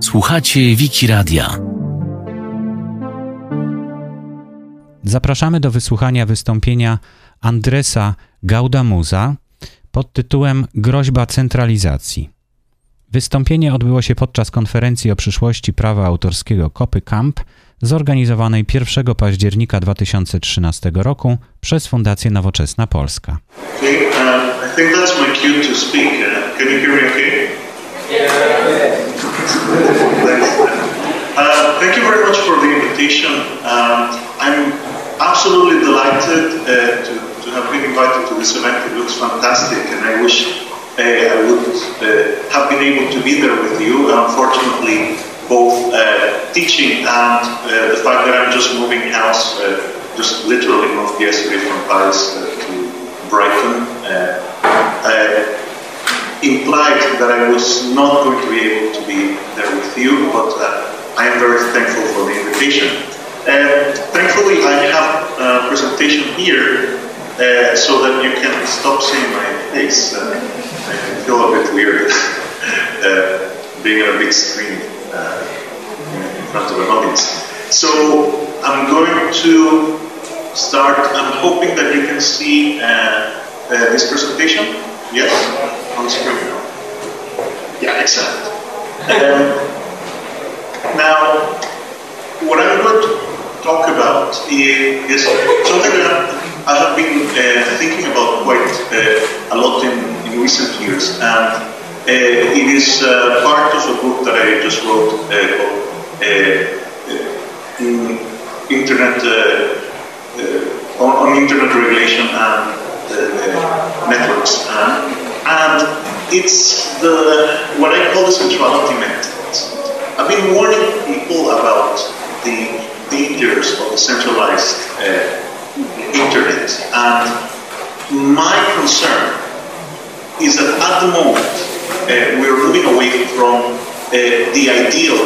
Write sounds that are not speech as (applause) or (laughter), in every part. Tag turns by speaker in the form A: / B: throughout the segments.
A: Słuchacie Wiki Radia.
B: Zapraszamy do wysłuchania wystąpienia Andresa Gaudamuza pod tytułem Groźba centralizacji. Wystąpienie odbyło się podczas konferencji o przyszłości prawa autorskiego Kopy Camp zorganizowanej 1 października 2013 roku przez Fundację Nowoczesna Polska.
C: Okay, I think that's my cue to speak. Uh, can you hear me okay? Thanks. Uh, thank you very much for the invitation. Um, I'm absolutely delighted uh, to, to have been invited to this event. It looks fantastic, and I wish uh, I would uh, have been able to be there with you. Unfortunately, both uh, teaching and uh, the fact that I'm just moving house, just literally moved yesterday from Paris to Brighton, uh, uh, implied that I was not going to be able to be there with you, but I am very thankful for the invitation. And thankfully, I have a presentation here so that you can stop seeing my face. I feel a bit weird (laughs) being on a big screen uh, in front of an audience. So I'm going to start. I'm hoping that you can see uh, uh, this presentation. Yes, on screen. Yeah, excellent. Um, now, what I'm going to talk about is, something that I have been uh, thinking about quite uh, a lot in, in recent years, and uh, it is uh, part of a book that I just wrote uh, called Internet on, on, Internet Regulation and Networks. and it's the what I call the centrality method. I've been warning people about the dangers of the centralized internet, and my concern is that at the moment uh, we're moving away from uh, the ideal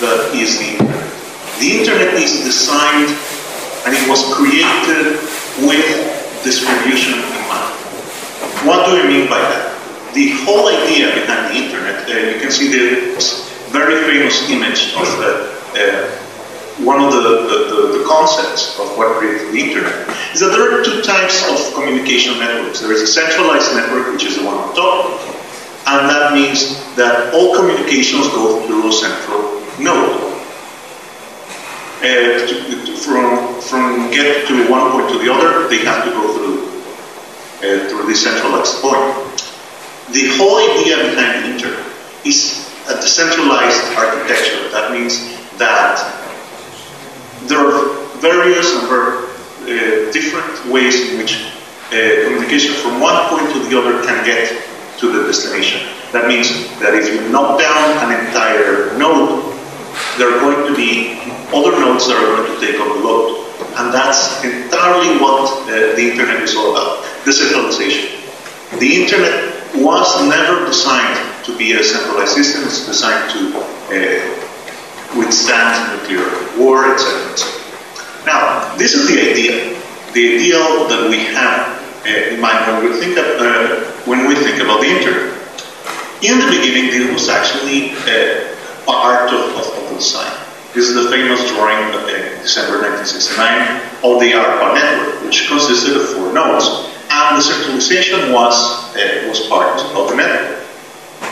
C: that is the internet. The internet is designed and it was created with distribution in. What do I mean by that? The whole idea behind the internet, uh, you can see the very famous image of the, uh, one of the, the, the, concepts of what created the internet is that there are two types of communication networks. There is a centralized network, which is the one on top, and that means that all communications go through a central node. Uh, to, to, from, from get to one point to the other, they have to go through, uh, through this centralized point. The whole idea behind internet is a decentralized architecture. That means that there are various and very uh, different ways in which uh, communication from one point to the other can get to the destination. That means that if you knock down an entire node, there are going to be other nodes that are going to take on the load. And that's entirely what uh, the internet is all about, decentralization. The internet was never designed to be a centralized system, it's designed to uh, withstand nuclear war, etc. Now, this is the idea. The ideal that we have uh, in mind when we think of, uh, when we think about the internet. In the beginning, this was actually uh, part of, of, design. This is the famous drawing of December 1969 of the ARPA network, which consisted of four nodes, and the centralization was was part of the network.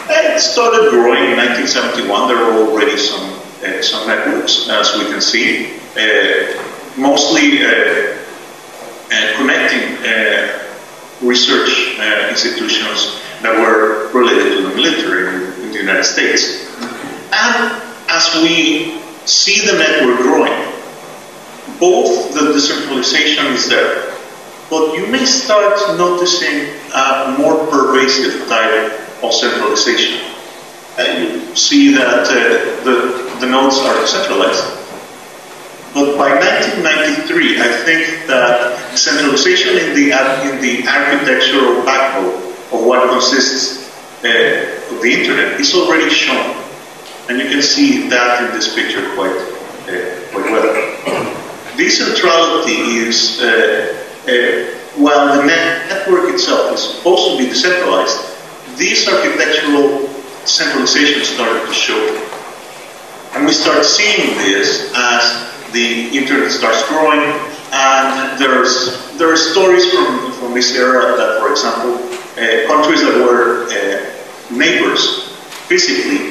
C: And it started growing in 1971. There were already some uh, some networks, as we can see, uh, mostly uh, connecting research uh, institutions that were related to the military in, in the United States. And as we see the network growing, both the decentralization is there, but you may start noticing a more pervasive type of centralization. And you see that uh, the, the nodes are decentralized but by 1993, I think that centralization in the, in the architectural backbone of what consists uh, of the internet is already shown. And you can see that in this picture quite, uh, quite well. Decentrality is, uh, uh while the network itself is supposed to be decentralized, these architectural centralization started to show. And we start seeing this as the internet starts growing, and there's there are stories from, from this era that, for example, uh, countries that were uh, neighbors physically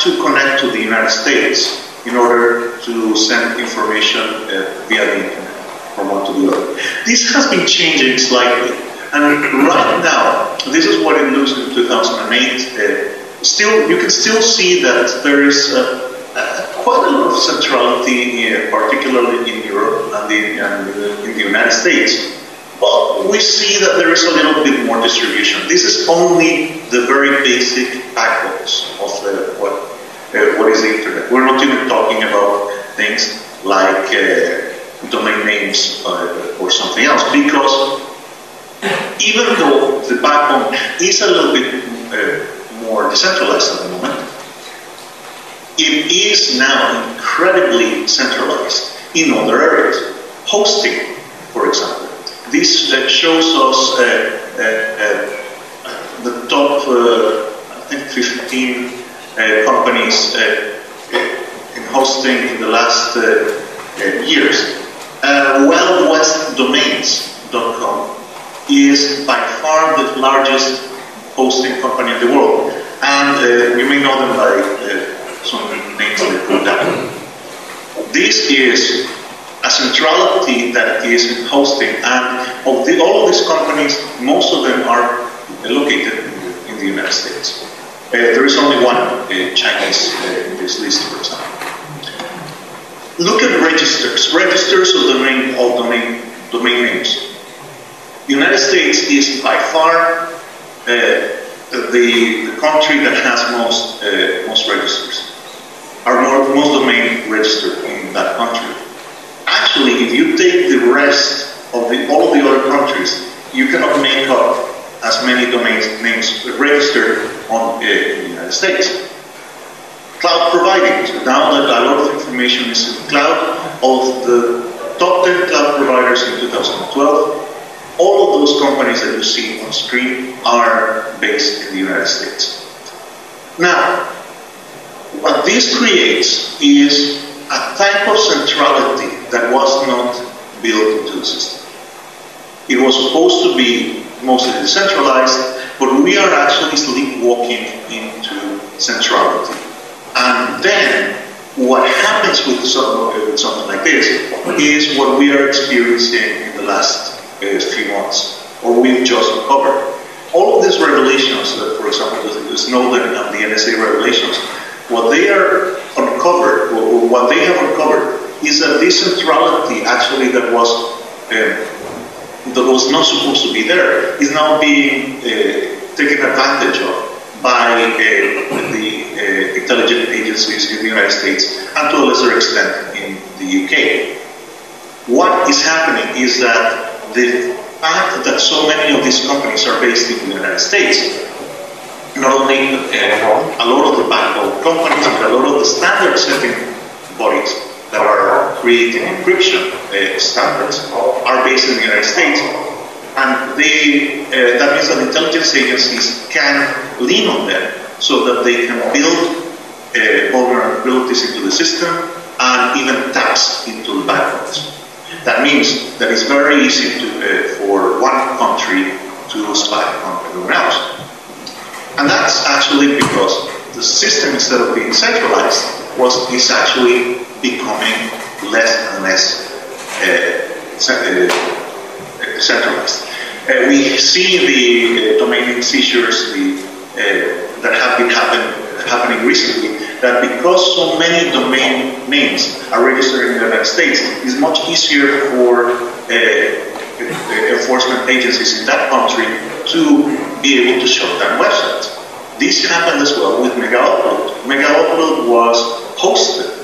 C: to connect to the United States in order to send information uh, via the internet from one to the other. This has been changing slightly. And right now, this is what it looks in 2008. Uh, still, you can still see that there is uh, uh, quite a lot of centrality, uh, particularly in Europe and in, and in the United States. But we see that there is a little bit more distribution. This is only the very basic backbones of the, what, uh, what is the internet. We're not even talking about things like uh, domain names or something else, because even though the backbone is a little bit uh, more decentralized at the moment, it is now incredibly centralized in other areas. Hosting, for example. This uh, shows us uh, the top, I think, 15 Uh, companies uh, in hosting in the last uh, years. WildWestDomains.com is by far the largest hosting company in the world. And uh, you may know them by uh, some names they put down. This is a centrality that is in hosting, and of the, all of these companies, most of them are located in the United States. There is only one Chinese uh, in this list, for example. Look at the registers, registers of domain, of domain, domain names. United States is by far uh, the, the country that has most, uh, most registers, are more, most domain registered in that country. Actually, if you take the rest of the, all of the other countries, you cannot make up as many domain names registered on, uh, in the United States. Cloud providing. So now that a lot of information is in the cloud, of the top 10 cloud providers in 2012, all of those companies that you see on screen are based in the United States. Now, what this creates is a type of centrality that was not built into the system. It was supposed to be mostly decentralized, but we are actually sleepwalking into centrality. And then what happens with something, like this is what we are experiencing in the last uh, few months, or we've just uncovered. All of these revelations, uh, for example, the, Snowden and the NSA revelations, what they are uncovered, what they have uncovered, is a decentrality actually that was um, that was not supposed to be there is now being uh, taken advantage of by uh, the uh, intelligence agencies in the United States and to a lesser extent in the UK. What is happening is that the fact that so many of these companies are based in the United States, not only uh, a lot of the backbone companies, but a lot of the standard setting bodies that are creating encryption uh, standards are based in the United States. And they, uh, that means that intelligence agencies can lean on them so that they can build uh, vulnerabilities into the system and even taps into the backbones. That means that it's very easy to, uh, for one country to spy on everyone else. And that's actually because the system, instead of being centralized, was is actually becoming less and less uh, uh centralized. Uh, we see the uh, domain seizures the, uh, that have been happen, happening recently that because so many domain names are registered in the United States, it's much easier for uh, enforcement agencies in that country to be able to shut down websites. This happened as well with Megaupload. Mega Upload was hosted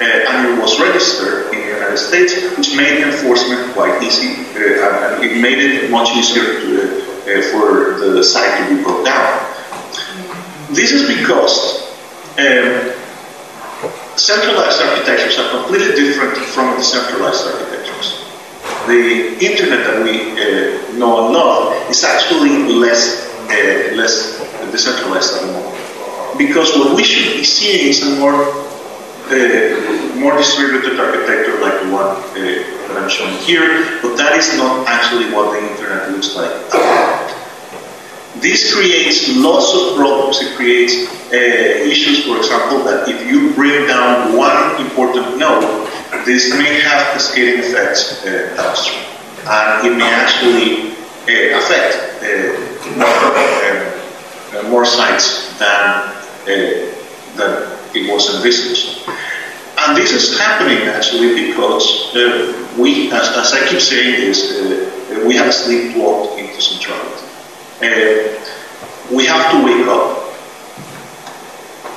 C: uh, and it was registered in the United States, which made enforcement quite easy uh, and it made it much easier to, uh, for the site to be brought down. This is because um, centralized architectures are completely different from decentralized architectures. The internet that we uh, know and love is actually less uh, less decentralized moment. Because what we should be seeing is a more uh, more distributed architecture like the one uh, that I'm showing here, but that is not actually what the internet looks like. This creates lots of problems. It creates uh, issues, for example, that if you bring down one important node, this may have cascading effects uh, downstream. And it may actually uh, affect more, um, more sites than, than it was envisaged. And this is happening actually because uh, we, as, as, I keep saying this, uh, we have sleepwalked into centrality. Uh, we have to wake up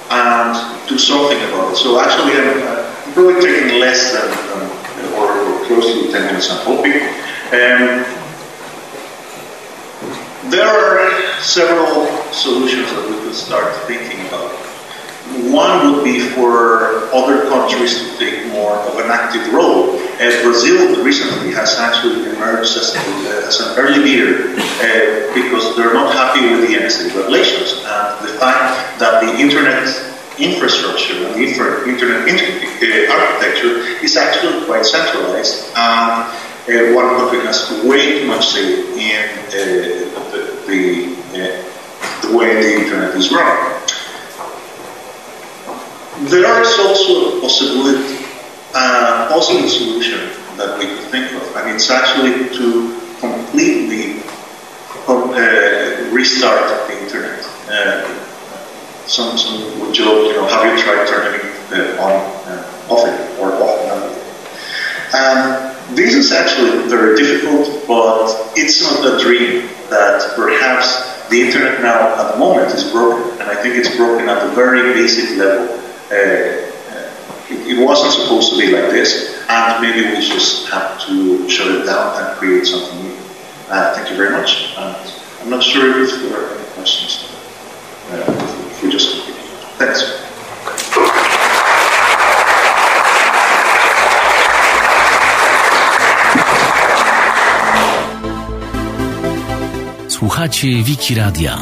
C: and do something about it. So actually, I'm, probably taking less than, than or, or, close to 10 minutes, I'm hoping. Um, there are several solutions that we could start thinking about. One would be for other countries to take more of an active role. Uh, Brazil recently has actually emerged as, uh, as an early leader uh, because they're not happy with the NSA regulations and the fact that the internet infrastructure and internet uh, architecture is actually quite centralized and uh, one country has way too much say in uh, the, the, the way the internet is run. There is also a possibility, uh, possible solution that we could think of, and it's actually to completely uh, restart the internet. Uh, some, some would joke, you know, have you tried turning it on, uh, off it, or off and And this is actually very difficult, but it's not a dream that perhaps the internet now at the moment is broken, and I think it's broken at a very basic level. Uh, it, it, wasn't supposed to be like this, and maybe we just have to shut it down and create something new. Uh, thank you very much. And I'm not sure if there are any questions. Uh, if we just continue. Thanks.
A: Słuchacie Wiki Radia.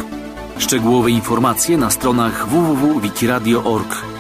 A: Szczegółowe informacje na stronach www.wikiradio.org.